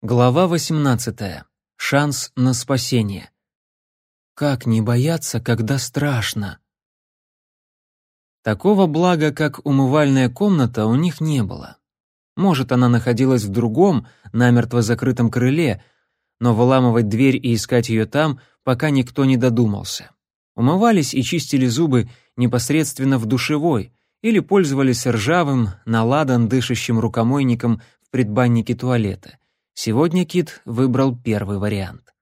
Глава 18. Шанс на спасение. Как не бояться, когда страшно? Такого блага, как умывальная комната, у них не было. Может, она находилась в другом, намертво закрытом крыле, но выламывать дверь и искать ее там, пока никто не додумался. Умывались и чистили зубы непосредственно в душевой или пользовались ржавым, наладан дышащим рукомойником в предбаннике туалета — Сегодня Кит выбрал первый вариант.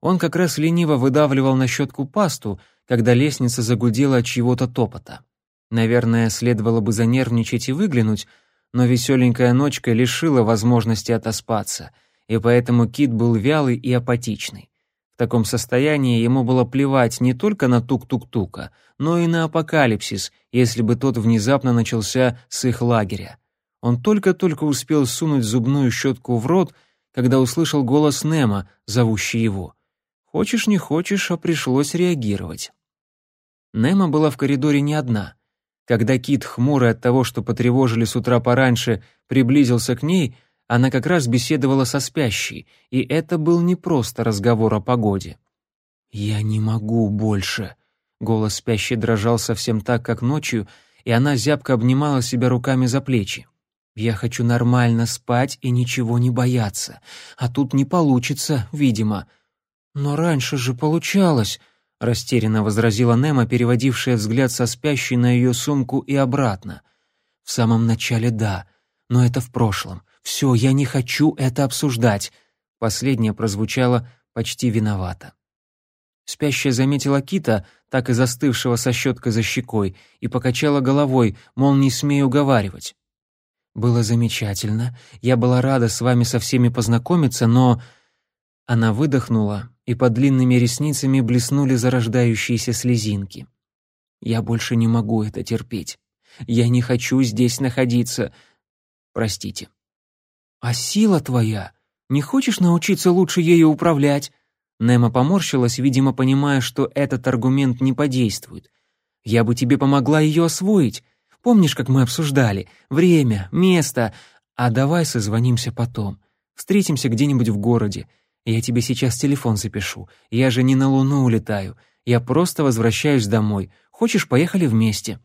Он как раз лениво выдавливал на щетку пасту, когда лестница загудела от чьего-то топота. Наверное, следовало бы занервничать и выглянуть, но веселенькая ночка лишила возможности отоспаться, и поэтому Кит был вялый и апатичный. В таком состоянии ему было плевать не только на тук-тук-тука, но и на апокалипсис, если бы тот внезапно начался с их лагеря. Он только-только успел сунуть зубную щетку в рот, когда услышал голос Немо, зовущий его. Хочешь не хочешь, а пришлось реагировать. Немо была в коридоре не одна. Когда Кит, хмурый от того, что потревожили с утра пораньше, приблизился к ней, она как раз беседовала со спящей, и это был не просто разговор о погоде. «Я не могу больше», — голос спящей дрожал совсем так, как ночью, и она зябко обнимала себя руками за плечи. Я хочу нормально спать и ничего не бояться. А тут не получится, видимо. Но раньше же получалось, растерянно возразила Нема, переводившая взгляд со спящей на ее сумку и обратно. В самом начале да, но это в прошлом. Все, я не хочу это обсуждать. Последнее прозвучало почти виновато. Спящая заметила Кита, так и застывшего со щеткой за щекой, и покачала головой, мол, не смею уговаривать. Было замечательно. Я была рада с вами со всеми познакомиться, но она выдохнула, и под длинными ресницами блеснули зарождающиеся слезинки. Я больше не могу это терпеть. Я не хочу здесь находиться. Простите. А сила твоя? Не хочешь научиться лучше ею управлять? Немо поморщилась, видимо, понимая, что этот аргумент не подействует. Я бы тебе помогла ее освоить. Помнишь, как мы обсуждали? Время, место. А давай созвонимся потом. Встретимся где-нибудь в городе. Я тебе сейчас телефон запишу. Я же не на Луну улетаю. Я просто возвращаюсь домой. Хочешь, поехали вместе?»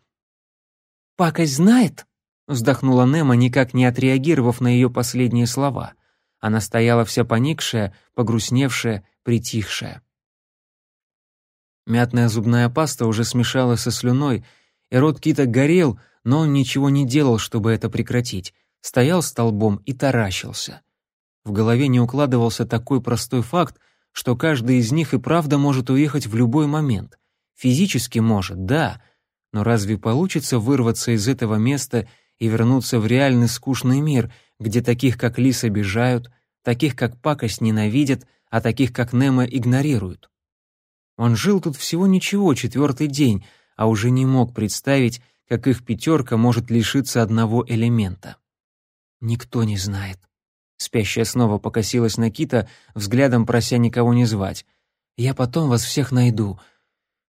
«Пакость знает?» — вздохнула Немо, никак не отреагировав на ее последние слова. Она стояла вся поникшая, погрустневшая, притихшая. Мятная зубная паста уже смешалась со слюной, и рот Кита горел, но он ничего не делал, чтобы это прекратить, стоял столбом и таращился. В голове не укладывался такой простой факт, что каждый из них и правда может уехать в любой момент. Физически может, да, но разве получится вырваться из этого места и вернуться в реальный скучный мир, где таких, как Лис, обижают, таких, как Пакость, ненавидят, а таких, как Немо, игнорируют? Он жил тут всего ничего, четвертый день, а уже не мог представить, как их пятерка может лишиться одного элемента. Никто не знает. Спящая снова покосилась на Кита, взглядом прося никого не звать. «Я потом вас всех найду.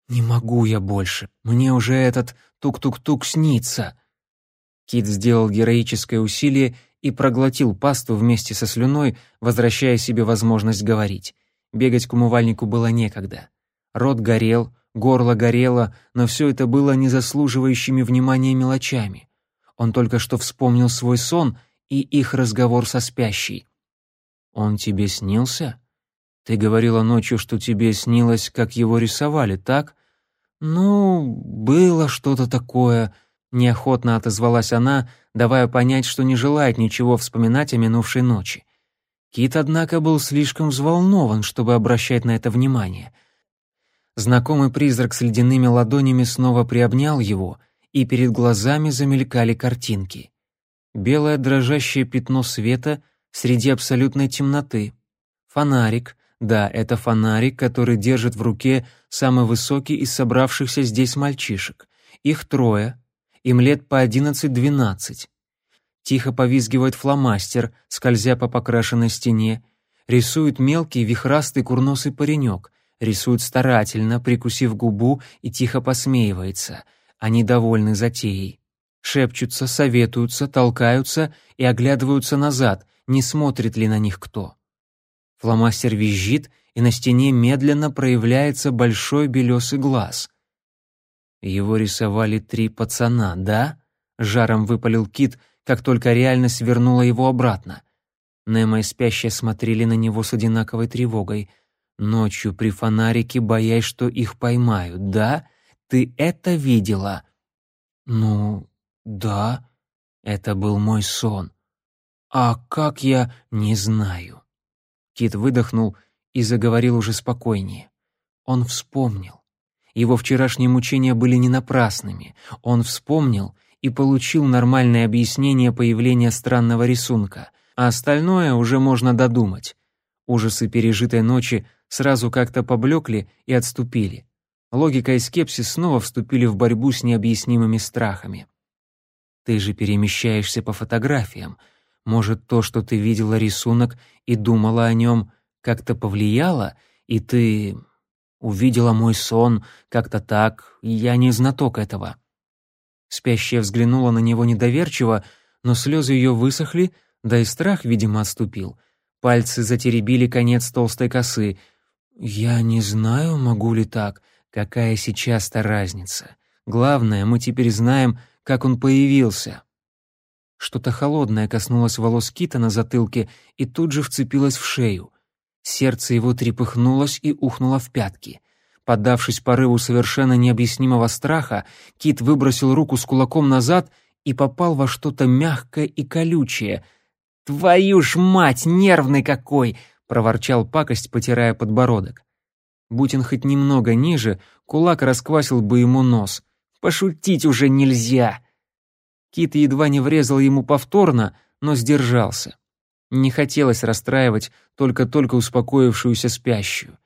Не могу я больше. Мне уже этот тук-тук-тук снится». Кит сделал героическое усилие и проглотил пасту вместе со слюной, возвращая себе возможность говорить. Бегать к умывальнику было некогда. Рот горел, горло горело, но все это было не заслуживающими внимания мелочами. Он только что вспомнил свой сон и их разговор со спящей. «Он тебе снился? Ты говорила ночью, что тебе снилось, как его рисовали, так?» «Ну, было что-то такое», — неохотно отозвалась она, давая понять, что не желает ничего вспоминать о минувшей ночи. Кит, однако, был слишком взволнован, чтобы обращать на это внимание — Знакомый призрак с ледяными ладонями снова приобнял его, и перед глазами замелькали картинки. Белое дрожащее пятно света среди абсолютной темноты. Фонарик, да, это фонарик, который держит в руке самый высокий из собравшихся здесь мальчишек. Их трое, им лет по одиннадцать-двенадцать. Тихо повизгивает фломастер, скользя по покрашенной стене. Рисует мелкий вихрастый курносый паренек — рисует старательно, прикусив губу и тихо посмеивается. Они довольны затеей. Шепчутся, советуются, толкаются и оглядываются назад, не смотрит ли на них кто. Фломастер визжит, и на стене медленно проявляется большой белесый глаз. Его рисовали три пацана, да? Жаром выпалил Кит, как только реальность вернула его обратно. Немо и спящие смотрели на него с одинаковой тревогой. Ночью при фонарике, боясь, что их поймают, да? Ты это видела? Ну, да. Это был мой сон. А как я, не знаю. Кит выдохнул и заговорил уже спокойнее. Он вспомнил. Его вчерашние мучения были не напрасными. Он вспомнил и получил нормальное объяснение появления странного рисунка, а остальное уже можно додумать. Ужасы пережитой ночи сразу как-то поблекли и отступили. Логика и скепсис снова вступили в борьбу с необъяснимыми страхами. Ты же перемещаешься по фотографиям. Может, то, что ты видела рисунок и думала о нем, как-то повлияло, и ты увидела мой сон как-то так, я не знаток этого». Спящая взглянула на него недоверчиво, но слезы ее высохли, да и страх, видимо, отступил. Пальцы затеребили конец толстой косы. «Я не знаю, могу ли так. Какая сейчас-то разница? Главное, мы теперь знаем, как он появился». Что-то холодное коснулось волос Кита на затылке и тут же вцепилось в шею. Сердце его трепыхнулось и ухнуло в пятки. Поддавшись порыву совершенно необъяснимого страха, Кит выбросил руку с кулаком назад и попал во что-то мягкое и колючее. «Твою ж мать, нервный какой!» — проворчал пакость, потирая подбородок. Будь он хоть немного ниже, кулак расквасил бы ему нос. «Пошутить уже нельзя!» Кит едва не врезал ему повторно, но сдержался. Не хотелось расстраивать только-только успокоившуюся спящую.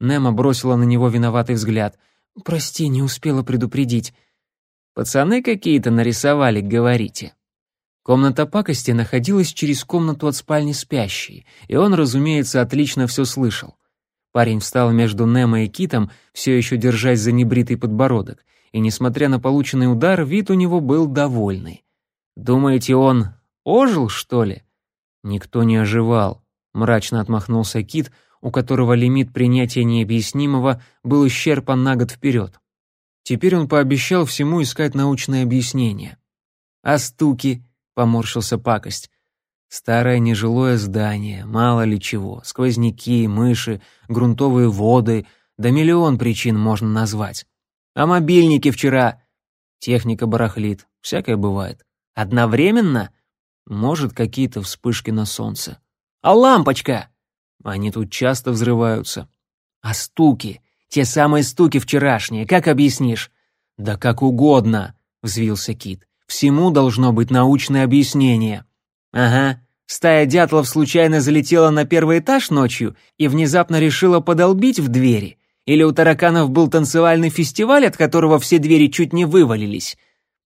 Немо бросила на него виноватый взгляд. «Прости, не успела предупредить». «Пацаны какие-то нарисовали, говорите». Комната пакости находилась через комнату от спальни спящей, и он, разумеется, отлично все слышал. Парень встал между Немо и Китом, все еще держась за небритый подбородок, и, несмотря на полученный удар, вид у него был довольный. «Думаете, он ожил, что ли?» Никто не оживал, мрачно отмахнулся Кит, у которого лимит принятия необъяснимого был исчерпан на год вперед. Теперь он пообещал всему искать научное объяснение. «А стуки?» — поморщился пакость. «Старое нежилое здание, мало ли чего, сквозняки, мыши, грунтовые воды, да миллион причин можно назвать. А мобильники вчера...» Техника барахлит, всякое бывает. «Одновременно?» Может, какие-то вспышки на солнце. А лампочка? Они тут часто взрываются. А стуки? Те самые стуки вчерашние, как объяснишь? Да как угодно, взвился Кит. Всему должно быть научное объяснение. Ага, стая дятлов случайно залетела на первый этаж ночью и внезапно решила подолбить в двери. Или у тараканов был танцевальный фестиваль, от которого все двери чуть не вывалились.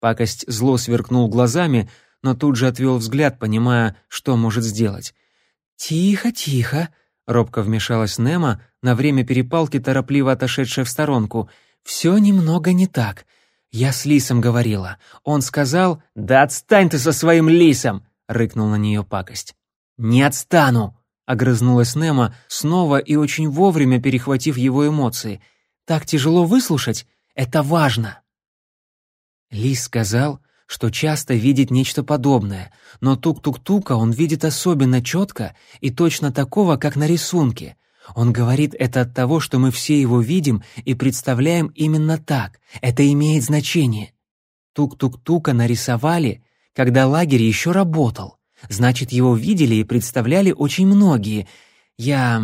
Пакость зло сверкнул глазами, но тут же отвел взгляд, понимая, что может сделать. «Тихо, тихо», — робко вмешалась Немо, на время перепалки торопливо отошедшая в сторонку. «Все немного не так. Я с Лисом говорила. Он сказал...» «Да отстань ты со своим Лисом!» — рыкнул на нее пакость. «Не отстану!» — огрызнулась Немо, снова и очень вовремя перехватив его эмоции. «Так тяжело выслушать? Это важно!» Лис сказал, что часто видит нечто подобное, но тук-тук-тука он видит особенно четко и точно такого, как на рисунке. Он говорит это от того, что мы все его видим и представляем именно так. Это имеет значение. Тук-тук-тука нарисовали, когда лагерь еще работал. Значит, его видели и представляли очень многие. Я...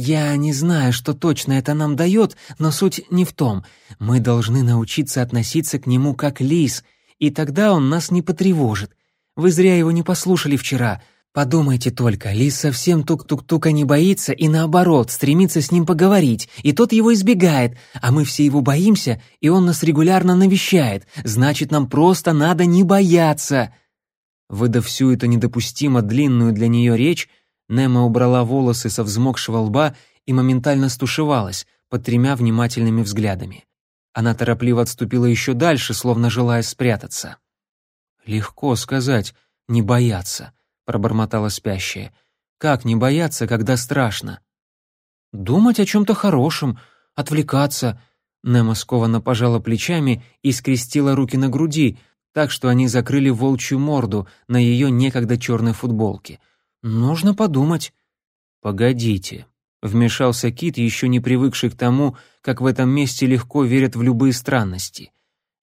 Я не знаю, что точно это нам дает, но суть не в том. Мы должны научиться относиться к нему как лис — и тогда он нас не потревожит. Вы зря его не послушали вчера. Подумайте только, лис совсем тук-тук-тука не боится и наоборот, стремится с ним поговорить, и тот его избегает, а мы все его боимся, и он нас регулярно навещает. Значит, нам просто надо не бояться. Выдав всю эту недопустимо длинную для нее речь, Немо убрала волосы со взмокшего лба и моментально стушевалась под тремя внимательными взглядами. Она торопливо отступила еще дальше, словно желая спрятаться. «Легко сказать, не бояться», — пробормотала спящая. «Как не бояться, когда страшно?» «Думать о чем-то хорошем, отвлекаться». Немо скованно пожала плечами и скрестила руки на груди, так что они закрыли волчью морду на ее некогда черной футболке. «Нужно подумать». «Погодите», — вмешался Кит, еще не привыкший к тому, как в этом месте легко верят в любые странности.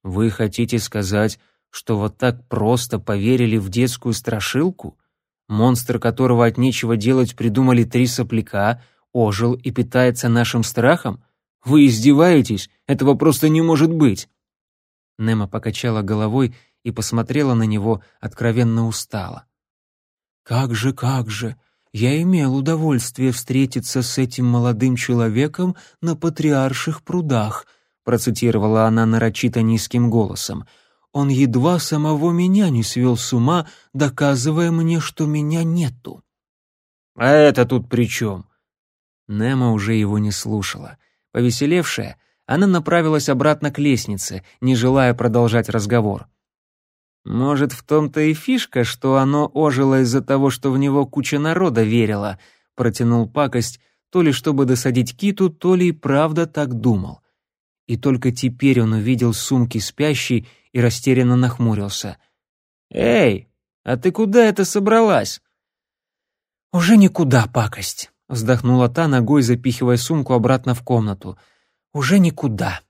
«Вы хотите сказать, что вот так просто поверили в детскую страшилку? Монстр, которого от нечего делать придумали три сопляка, ожил и питается нашим страхом? Вы издеваетесь? Этого просто не может быть!» Немо покачала головой и посмотрела на него откровенно устало. «Как же, как же! Я имел удовольствие встретиться с этим молодым человеком на патриарших прудах», процитировала она нарочито низким голосом. «Он едва самого меня не свел с ума, доказывая мне, что меня нету». «А это тут при чем?» Немо уже его не слушала. Повеселевшая, она направилась обратно к лестнице, не желая продолжать разговор. «Может, в том-то и фишка, что оно ожило из-за того, что в него куча народа верила», — протянул пакость, то ли чтобы досадить киту, то ли и правда так думал. И только теперь он увидел сумки спящей и растерянно нахмурился. «Эй, а ты куда это собралась?» «Уже никуда, пакость», — вздохнула та, ногой запихивая сумку обратно в комнату. «Уже никуда».